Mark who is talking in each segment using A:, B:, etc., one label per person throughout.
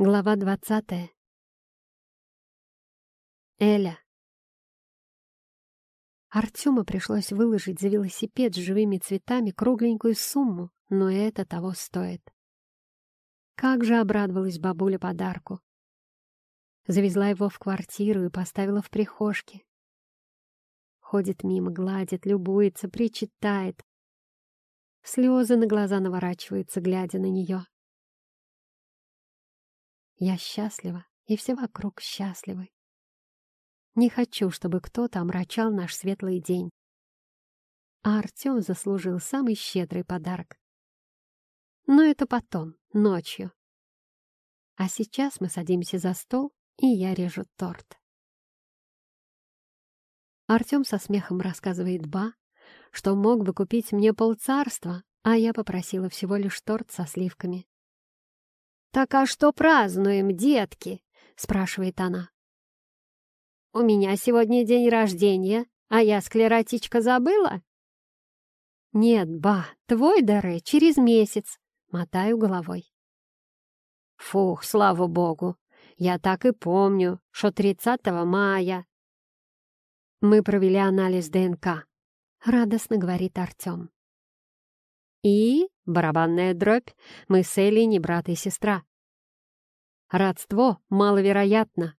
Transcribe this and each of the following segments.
A: Глава двадцатая. Эля. Артему пришлось выложить за велосипед с живыми цветами кругленькую сумму, но это того стоит. Как же обрадовалась бабуля подарку. Завезла его в квартиру и поставила в прихожке. Ходит мимо, гладит, любуется, причитает. Слезы на глаза наворачиваются, глядя на нее. Я счастлива, и все вокруг счастливы. Не хочу, чтобы кто-то омрачал наш светлый день. А Артем заслужил самый щедрый подарок. Но это потом, ночью. А сейчас мы садимся за стол, и я режу торт. Артем со смехом рассказывает Ба, что мог бы купить мне полцарства, а я попросила всего лишь торт со сливками. «Так а что празднуем, детки?» — спрашивает она. «У меня сегодня день рождения, а я склеротичка забыла?» «Нет, ба, твой дары через месяц», — мотаю головой. «Фух, слава богу, я так и помню, что 30 мая». «Мы провели анализ ДНК», — радостно говорит Артем. «И барабанная дробь, мы с Элли не брат и сестра. Родство маловероятно».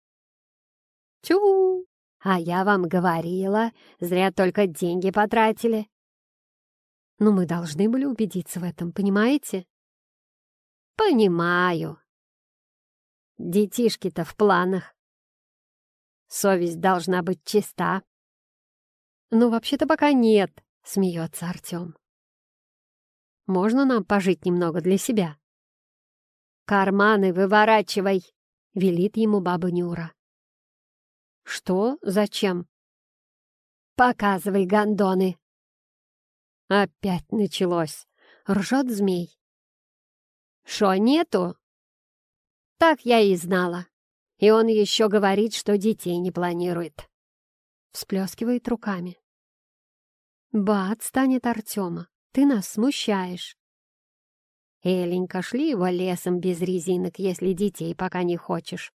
A: «Тю! А я вам говорила, зря только деньги потратили». «Но мы должны были убедиться в этом, понимаете?» «Понимаю. Детишки-то в планах. Совесть должна быть чиста». «Ну, вообще-то пока нет», — смеется Артем. «Можно нам пожить немного для себя?» «Карманы выворачивай!» — велит ему баба Нюра. «Что? Зачем?» «Показывай гондоны!» Опять началось. Ржет змей. «Шо, нету?» «Так я и знала. И он еще говорит, что детей не планирует». Всплескивает руками. «Ба, отстанет Артема. Ты нас смущаешь». «Эленька, шли его лесом без резинок, если детей пока не хочешь».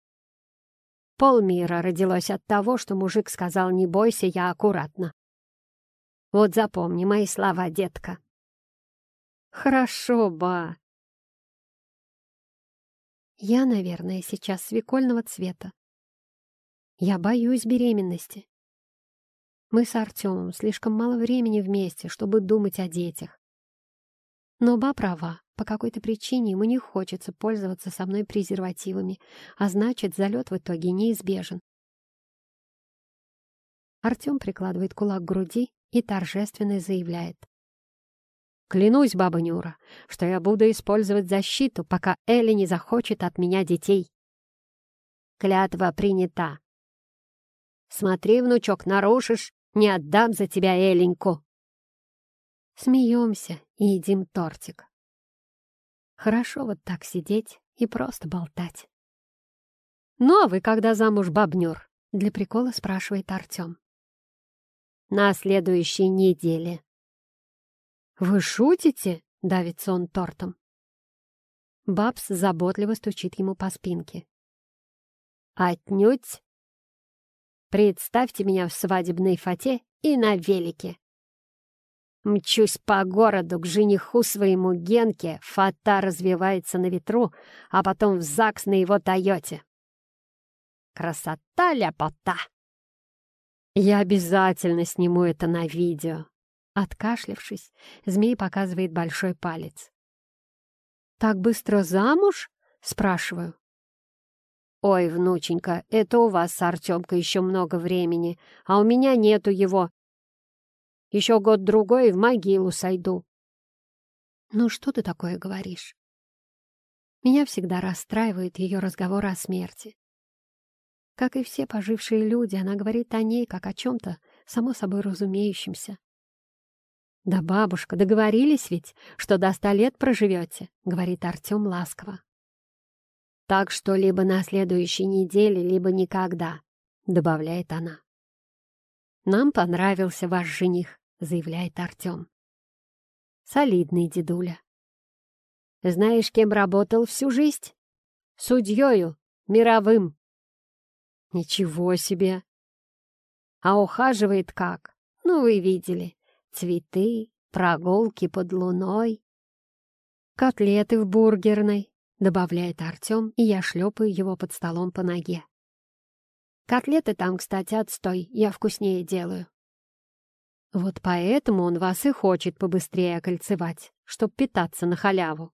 A: Полмира родилось от того, что мужик сказал «не бойся, я аккуратно». Вот запомни мои слова, детка. Хорошо, ба. Я, наверное, сейчас свекольного цвета. Я боюсь беременности. Мы с Артемом слишком мало времени вместе, чтобы думать о детях. Но Ба права, по какой-то причине ему не хочется пользоваться со мной презервативами, а значит, залет в итоге неизбежен. Артем прикладывает кулак к груди и торжественно заявляет. «Клянусь, баба Нюра, что я буду использовать защиту, пока Элли не захочет от меня детей». Клятва принята. «Смотри, внучок, нарушишь, не отдам за тебя Эленьку!» Смеемся и едим тортик. Хорошо вот так сидеть и просто болтать. «Ну а вы когда замуж, бабнёр?» — для прикола спрашивает Артем. «На следующей неделе». «Вы шутите?» — давится он тортом. Бабс заботливо стучит ему по спинке. «Отнюдь Представьте меня в свадебной фате и на велике. Мчусь по городу к жениху своему Генке, фата развивается на ветру, а потом в ЗАГС на его Тойоте. Красота ляпота! Я обязательно сниму это на видео. Откашлившись, змей показывает большой палец. «Так быстро замуж?» — спрашиваю. «Ой, внученька, это у вас с Артемкой еще много времени, а у меня нету его. Еще год-другой и в могилу сойду». «Ну что ты такое говоришь?» Меня всегда расстраивает ее разговор о смерти. Как и все пожившие люди, она говорит о ней как о чем-то само собой разумеющемся. «Да, бабушка, договорились ведь, что до ста лет проживете», — говорит Артем ласково. Так что либо на следующей неделе, либо никогда», — добавляет она. «Нам понравился ваш жених», — заявляет Артем. «Солидный дедуля». «Знаешь, кем работал всю жизнь?» Судьёю мировым. Ничего себе! А ухаживает как? Ну, вы видели. Цветы, прогулки под луной. Котлеты в бургерной, добавляет Артем, и я шлепаю его под столом по ноге. Котлеты там, кстати, отстой, я вкуснее делаю. Вот поэтому он вас и хочет побыстрее окольцевать, чтоб питаться на халяву.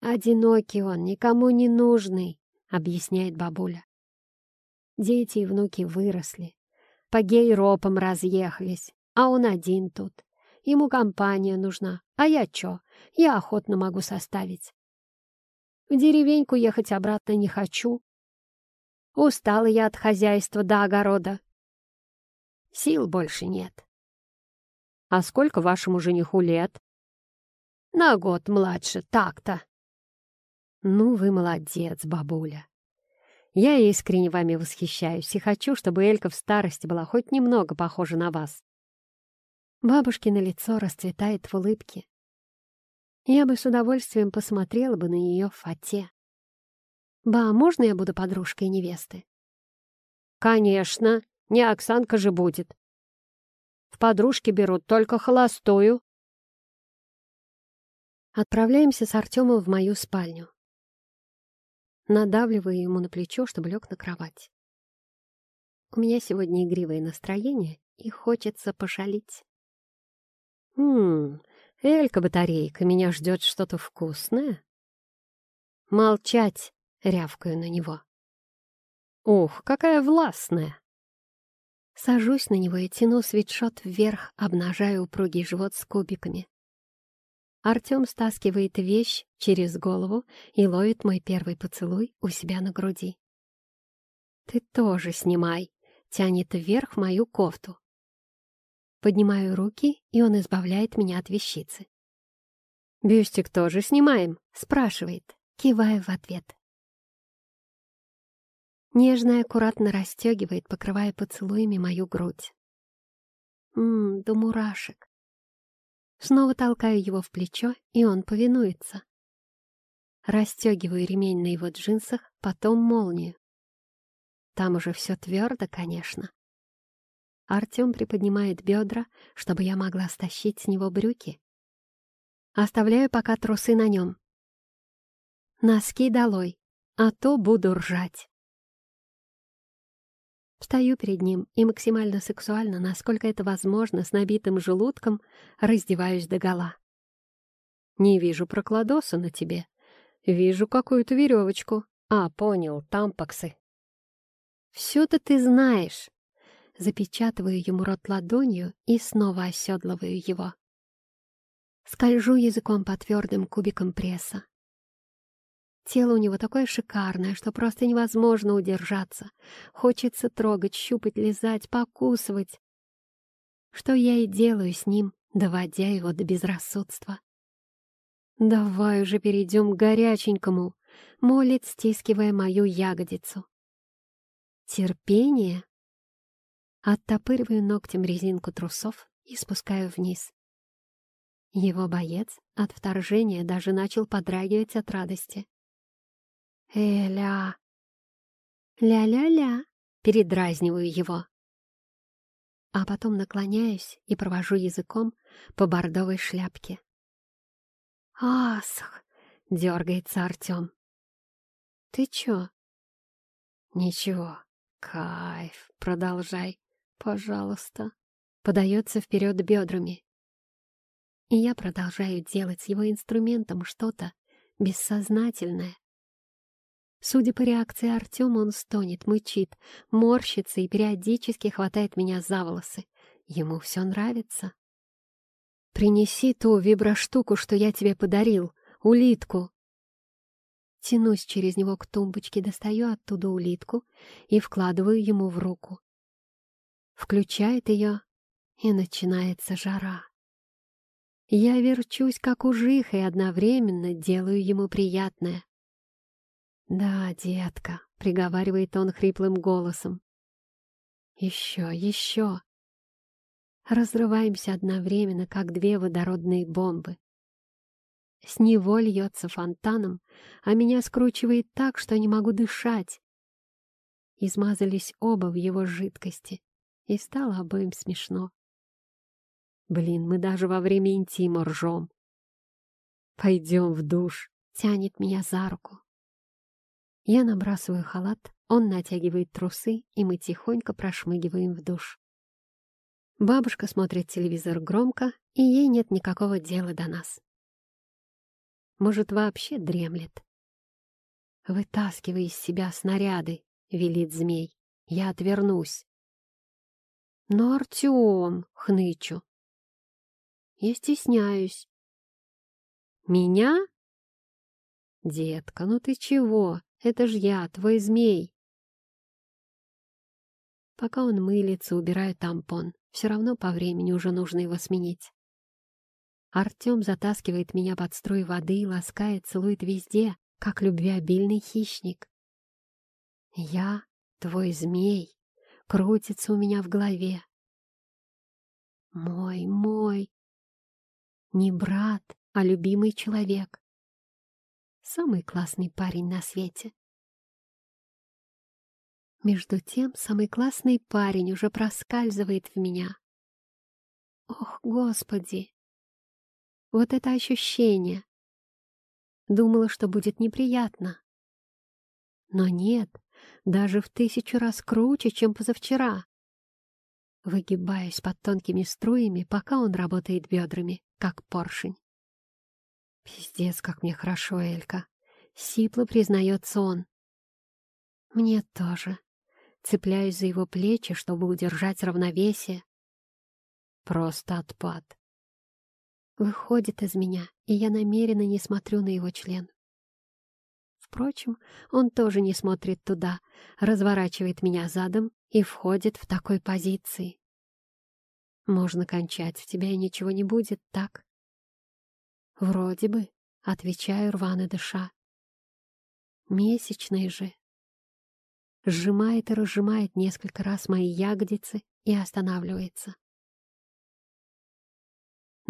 A: «Одинокий он, никому не нужный», — объясняет бабуля. Дети и внуки выросли, по гей-ропам разъехались, а он один тут. Ему компания нужна, а я чё? Я охотно могу составить. В деревеньку ехать обратно не хочу. Устала я от хозяйства до огорода. Сил больше нет. А сколько вашему жениху лет? На год младше, так-то. Ну, вы молодец, бабуля. Я искренне вами восхищаюсь и хочу, чтобы Элька в старости была хоть немного похожа на вас. Бабушкино лицо расцветает в улыбке. Я бы с удовольствием посмотрела бы на ее фате. «Ба, можно я буду подружкой невесты?» «Конечно, не Оксанка же будет. В подружки берут только холостую». Отправляемся с Артемом в мою спальню. Надавливаю ему на плечо, чтобы лег на кровать. У меня сегодня игривое настроение, и хочется пошалить. «Хм, Элька-батарейка, меня ждет что-то вкусное?» «Молчать!» — рявкаю на него. «Ух, какая властная!» Сажусь на него и тяну свитшот вверх, обнажая упругий живот с кубиками. Артем стаскивает вещь через голову и ловит мой первый поцелуй у себя на груди. «Ты тоже снимай!» — тянет вверх мою кофту. Поднимаю руки, и он избавляет меня от вещицы. «Бюстик тоже снимаем?» — спрашивает, кивая в ответ. Нежно и аккуратно расстегивает, покрывая поцелуями мою грудь. Ммм, до мурашек. Снова толкаю его в плечо, и он повинуется. Расстегиваю ремень на его джинсах, потом молнию. Там уже все твердо, конечно. Артем приподнимает бедра, чтобы я могла стащить с него брюки. Оставляю пока трусы на нем. Носки долой, а то буду ржать. Встаю перед ним и максимально сексуально, насколько это возможно, с набитым желудком, раздеваюсь догола. «Не вижу прокладоса на тебе. Вижу какую-то веревочку. А, понял, тампаксы». «Все-то ты знаешь», запечатываю ему рот ладонью и снова оседлываю его. Скольжу языком по твердым кубикам пресса. Тело у него такое шикарное, что просто невозможно удержаться. Хочется трогать, щупать, лизать, покусывать. Что я и делаю с ним, доводя его до безрассудства. «Давай уже перейдем к горяченькому», — молит, стискивая мою ягодицу. Терпение Оттопыриваю ногтем резинку трусов и спускаю вниз. Его боец от вторжения даже начал подрагивать от радости. «Э-ля!» «Ля-ля-ля!» — передразниваю его. А потом наклоняюсь и провожу языком по бордовой шляпке. «Асх!» — дергается Артем. «Ты чё?» «Ничего, кайф, продолжай пожалуйста», подается вперед бедрами. И я продолжаю делать с его инструментом что-то бессознательное. Судя по реакции Артема, он стонет, мычит, морщится и периодически хватает меня за волосы. Ему все нравится. «Принеси ту виброштуку, что я тебе подарил, улитку!» Тянусь через него к тумбочке, достаю оттуда улитку и вкладываю ему в руку включает ее, и начинается жара. Я верчусь, как ужих, и одновременно делаю ему приятное. «Да, детка», — приговаривает он хриплым голосом. «Еще, еще». Разрываемся одновременно, как две водородные бомбы. с него льется фонтаном, а меня скручивает так, что не могу дышать. Измазались оба в его жидкости, и стало обоим смешно. Блин, мы даже во время интима ржем. «Пойдем в душ», — тянет меня за руку. Я набрасываю халат, он натягивает трусы, и мы тихонько прошмыгиваем в душ. Бабушка смотрит телевизор громко, и ей нет никакого дела до нас. Может, вообще дремлет. «Вытаскивай из себя снаряды», — велит змей. «Я отвернусь». «Но, Артем!» — хнычу. «Я стесняюсь». «Меня?» «Детка, ну ты чего? Это ж я, твой змей!» Пока он мылится, убирает тампон. Все равно по времени уже нужно его сменить. Артем затаскивает меня под струй воды и ласкает, целует везде, как любвеобильный хищник. Я, твой змей, крутится у меня в голове. Мой, мой. Не брат, а любимый человек. Самый классный парень на свете. Между тем, самый классный парень уже проскальзывает в меня. Ох, Господи! Вот это ощущение! Думала, что будет неприятно. Но нет, даже в тысячу раз круче, чем позавчера. Выгибаюсь под тонкими струями, пока он работает бедрами, как поршень. Пиздец, как мне хорошо, Элька. Сипло признается он. Мне тоже. Цепляюсь за его плечи, чтобы удержать равновесие. Просто отпад. Выходит из меня, и я намеренно не смотрю на его член. Впрочем, он тоже не смотрит туда, разворачивает меня задом и входит в такой позиции. Можно кончать, в тебя и ничего не будет, так? Вроде бы, отвечаю рвано дыша. Месячные же, сжимает и разжимает несколько раз мои ягодицы и останавливается.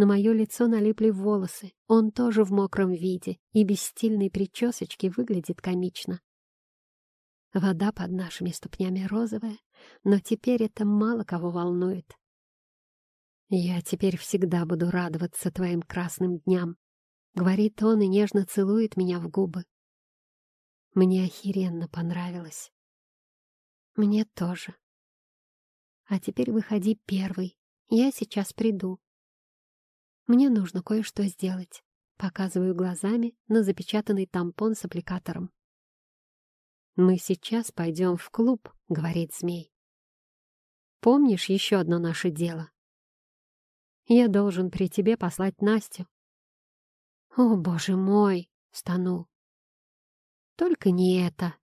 A: На мое лицо налипли волосы, он тоже в мокром виде и без стильной причесочки выглядит комично. Вода под нашими ступнями розовая, но теперь это мало кого волнует. «Я теперь всегда буду радоваться твоим красным дням», — говорит он и нежно целует меня в губы. Мне охеренно понравилось. Мне тоже. А теперь выходи первый. Я сейчас приду. Мне нужно кое-что сделать. Показываю глазами на запечатанный тампон с аппликатором. «Мы сейчас пойдем в клуб», — говорит змей. «Помнишь еще одно наше дело? Я должен при тебе послать Настю». «О, боже мой!» — стану. «Только не это!»